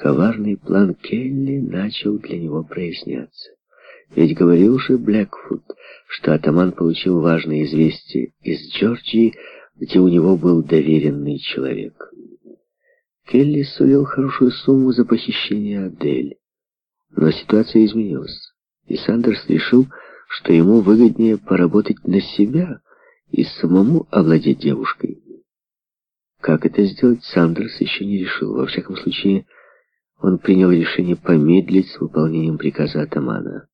коварный план Келли начал для него проясняться. Ведь говорил же Блэкфуд, что атаман получил важное известие из Джорджии, где у него был доверенный человек. Келли сулил хорошую сумму за похищение Адель. Но ситуация изменилась, и Сандерс решил, что ему выгоднее поработать на себя и самому овладеть девушкой. Как это сделать, Сандерс еще не решил. Во всяком случае, он принял решение помедлить с выполнением приказа атамана.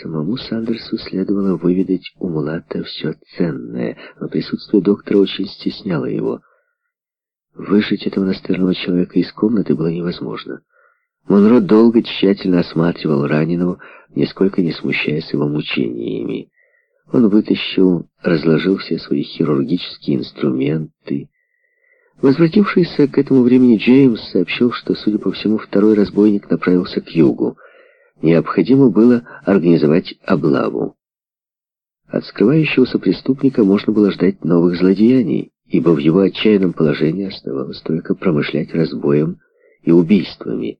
Самому Сандерсу следовало выведать у Мулата все ценное, но присутствие доктора очень стесняло его. Выжить этого настырного человека из комнаты было невозможно. Монро долго тщательно осматривал раненого, нисколько не смущаясь его мучениями. Он вытащил, разложил все свои хирургические инструменты. Возвратившийся к этому времени Джеймс сообщил, что, судя по всему, второй разбойник направился к югу. Необходимо было организовать облаву. От скрывающегося преступника можно было ждать новых злодеяний, ибо в его отчаянном положении оставалось только промышлять разбоем и убийствами.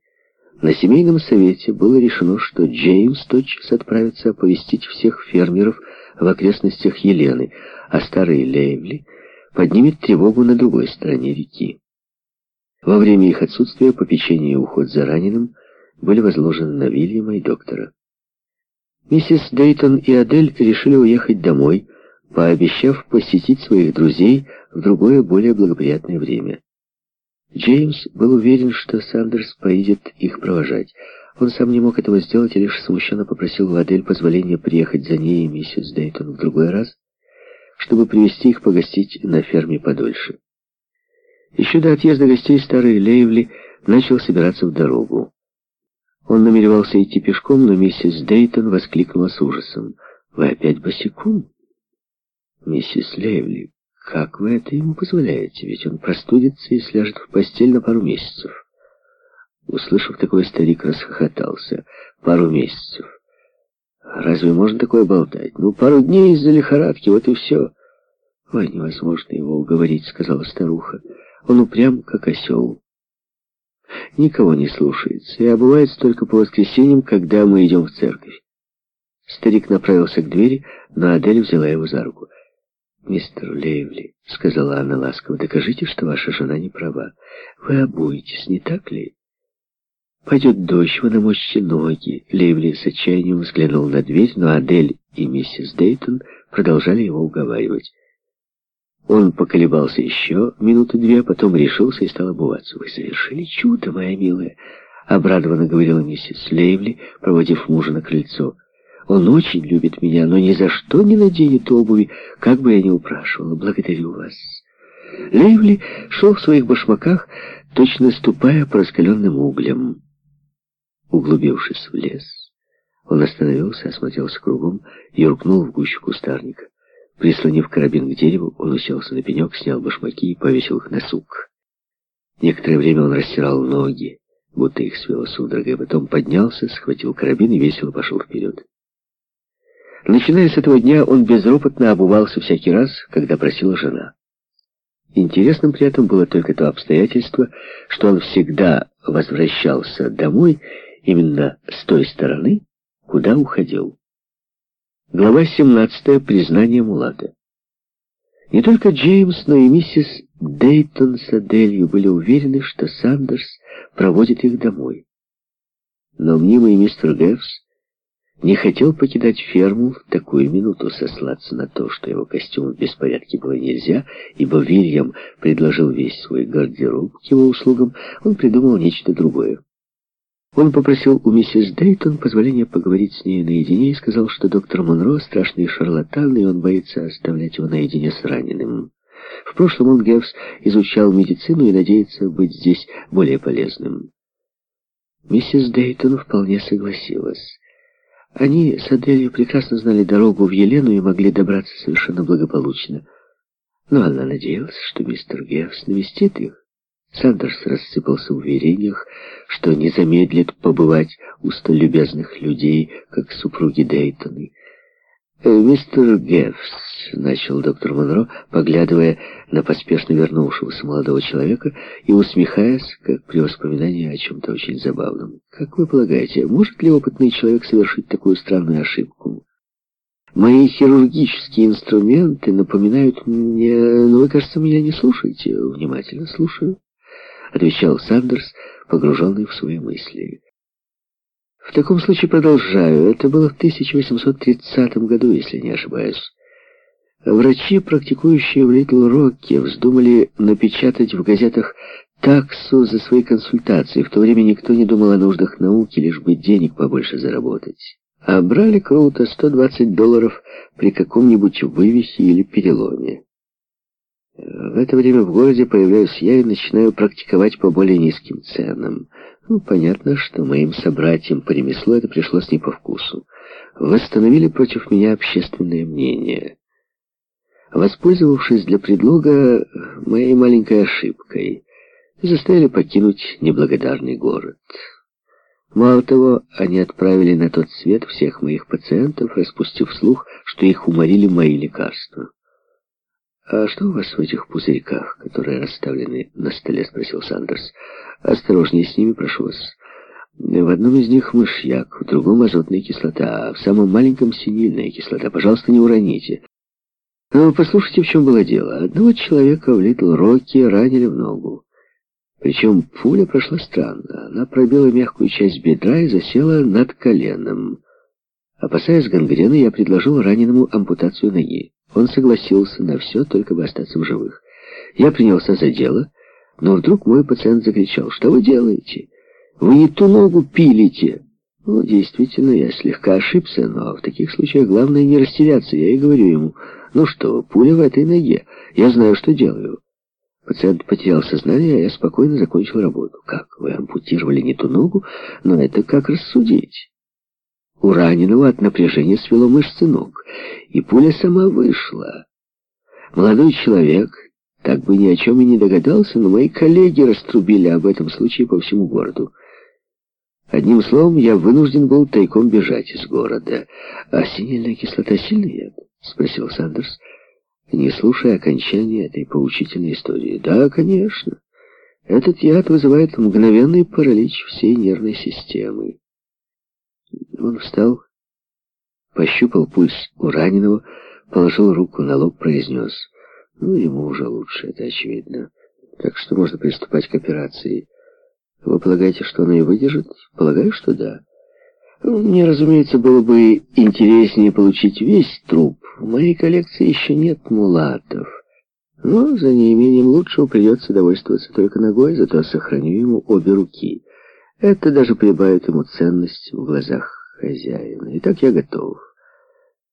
На семейном совете было решено, что Джеймс тотчас отправится оповестить всех фермеров в окрестностях Елены, а старый Лейвли поднимет тревогу на другой стороне реки. Во время их отсутствия попечение и уход за раненым были возложены на Вильяма и доктора. Миссис Дейтон и Адель решили уехать домой, пообещав посетить своих друзей в другое, более благоприятное время. Джеймс был уверен, что Сандерс поедет их провожать. Он сам не мог этого сделать и лишь смущенно попросил у Адель позволения приехать за ней и миссис Дейтон в другой раз, чтобы привести их погостить на ферме подольше. Еще до отъезда гостей старый Лейвли начал собираться в дорогу. Он намеревался идти пешком, но миссис Дейтон воскликнула с ужасом. «Вы опять босиком?» «Миссис Лейвли, как вы это ему позволяете? Ведь он простудится и сляжет в постель на пару месяцев». Услышав такое, старик расхохотался. «Пару месяцев. Разве можно такое болтать? Ну, пару дней из-за лихорадки, вот и все». «Ой, невозможно его уговорить», — сказала старуха. «Он упрям, как осел» никого не слушается, и обувается только по воскресеньям, когда мы идем в церковь. Старик направился к двери, но Адель взяла его за руку. «Мистер Лейвли», — сказала она ласково, — «докажите, что ваша жена не права. Вы обуетесь, не так ли?» «Пойдет дождь, вы намочите ноги». Лейвли с отчаянием взглянул на дверь, но Адель и миссис Дейтон продолжали его уговаривать. Он поколебался еще минуты две, потом решился и стал обуваться. «Вы совершили чудо, моя милая!» — обрадованно говорила миссис Лейвли, проводив мужа на крыльцо. «Он очень любит меня, но ни за что не наденет обуви, как бы я ни упрашивала. Благодарю вас». Лейвли шел в своих башмаках, точно ступая по раскаленным углям. Углубившись в лес, он остановился, осмотрелся кругом и юркнул в гущу кустарника. Прислонив карабин к дереву, он уселся на пенек, снял башмаки и повесил их на сук. Некоторое время он растирал ноги, будто их свело судорогой, потом поднялся, схватил карабин и весело пошел вперед. Начиная с этого дня, он безропотно обувался всякий раз, когда просила жена. Интересным при этом было только то обстоятельство, что он всегда возвращался домой именно с той стороны, куда уходил. Глава 17. Признание Мулата. Не только Джеймс, но и миссис Дейтон с Аделью были уверены, что Сандерс проводит их домой. Но мнимый мистер Гэвс не хотел покидать ферму в такую минуту, сослаться на то, что его костюм в беспорядке было нельзя, ибо Вильям предложил весь свой гардероб к его услугам, он придумал нечто другое. Он попросил у миссис Дейтон позволения поговорить с ней наедине и сказал, что доктор Монро страшный шарлатан, и он боится оставлять его наедине с раненым. В прошлом он, Гевс, изучал медицину и надеется быть здесь более полезным. Миссис Дейтон вполне согласилась. Они с Аделью прекрасно знали дорогу в Елену и могли добраться совершенно благополучно. Но она надеялась, что мистер Гевс навестит их. Сандерс рассыпался в уверениях, что не замедлит побывать у столь любезных людей, как супруги Дейтоны. Э, «Мистер Гефс», — начал доктор Монро, поглядывая на поспешно вернувшегося молодого человека и усмехаясь, как при воспоминании о чем-то очень забавном. «Как вы полагаете, может ли опытный человек совершить такую странную ошибку? Мои хирургические инструменты напоминают мне... Но ну, вы, кажется, меня не слушаете. Внимательно слушаю», — отвечал Сандерс, погруженный в свои мысли. В таком случае продолжаю. Это было в 1830 году, если не ошибаюсь. Врачи, практикующие в Литл-Роке, вздумали напечатать в газетах таксу за свои консультации. В то время никто не думал о нуждах науки, лишь бы денег побольше заработать. А брали круто 120 долларов при каком-нибудь вывихе или переломе. В это время в городе появляюсь я и начинаю практиковать по более низким ценам. Ну, понятно, что моим собратьям по ремеслу это пришлось не по вкусу. Восстановили против меня общественное мнение. Воспользовавшись для предлога моей маленькой ошибкой, заставили покинуть неблагодарный город. Мало того, они отправили на тот свет всех моих пациентов, распустив слух, что их уморили мои лекарства. «А что у вас в этих пузырьках, которые расставлены на столе?» — спросил Сандерс. «Осторожнее с ними, прошу вас. В одном из них мышьяк, в другом азотная кислота, а в самом маленьком синильная кислота. Пожалуйста, не уроните». Но послушайте, в чем было дело. Одного человека в Литл-Роке ранили в ногу. Причем пуля прошла странно. Она пробила мягкую часть бедра и засела над коленом. Опасаясь гангрены, я предложил раненому ампутацию ноги. Он согласился на все, только бы остаться в живых. Я принялся за дело, но вдруг мой пациент закричал, «Что вы делаете? Вы не ту ногу пилите!» Ну, действительно, я слегка ошибся, но в таких случаях главное не растеряться. Я и говорю ему, «Ну что, пуля в этой ноге, я знаю, что делаю». Пациент потерял сознание, а я спокойно закончил работу. «Как? Вы ампутировали не ту ногу? Но это как рассудить?» У раненого от напряжения свело мышцы ног, и пуля сама вышла. Молодой человек так бы ни о чем и не догадался, но мои коллеги раструбили об этом случае по всему городу. Одним словом, я вынужден был тайком бежать из города. «А синильная кислота сильный яд?» — спросил Сандерс, не слушая окончания этой поучительной истории. «Да, конечно. Этот яд вызывает мгновенный паралич всей нервной системы. Он встал, пощупал пульс у раненого, положил руку на лоб, произнес. Ну, ему уже лучше, это очевидно. Так что можно приступать к операции. Вы полагаете, что она и выдержит? Полагаю, что да. Мне, разумеется, было бы интереснее получить весь труп. В моей коллекции еще нет мулатов. Но за неимением лучшего придется довольствоваться только ногой, зато сохраню ему обе руки. Это даже прибавит ему ценность в глазах хозяина. Итак, я готов.